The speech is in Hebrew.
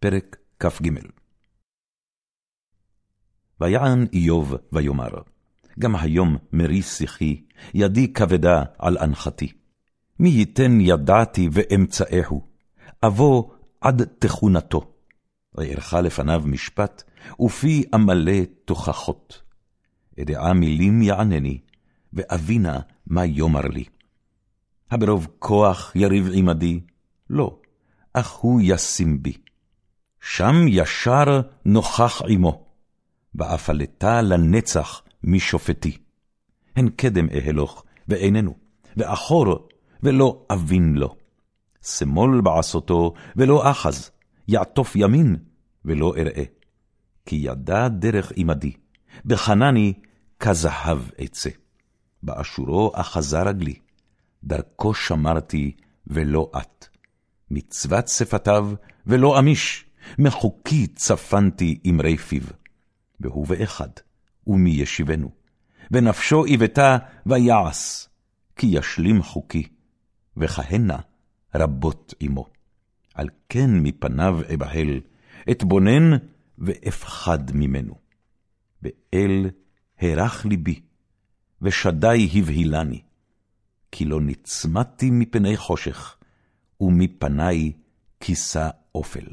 פרק כ"ג ויען איוב ויאמר, גם היום מרי שיחי, ידי כבדה על אנחתי. מי ייתן ידעתי ואמצאהו, אבוא עד תכונתו. ואערך לפניו משפט, ופי אמלא תוכחות. אדעה מילים יענני, ואבינה מה יאמר לי. הברוב כוח יריב עמדי? לא, אך הוא ישים בי. שם ישר נוכח עמו, ואפלתה לנצח משופטי. הן קדם אהלוך, ואיננו, ואחור, ולא אבין לו. שמאל בעשותו, ולא אחז, יעטוף ימין, ולא אראה. כי ידע דרך עמדי, בחנני כזהב אצא. באשורו אחזה רגלי, דרכו שמרתי, ולא את. מצוות שפתיו, ולא אמיש, מחוקי צפנתי אמרי פיו. והוא באחד, ומי ישיבנו. ונפשו עיוותה ויעש, כי ישלים חוקי, וכהנה רבות עמו. על כן מפניו אבהל, אתבונן ואפחד ממנו. ואל הרך ליבי, ושדי הבהילני, כי לא נצמדתי מפני חושך, ומפני כיסה אופל.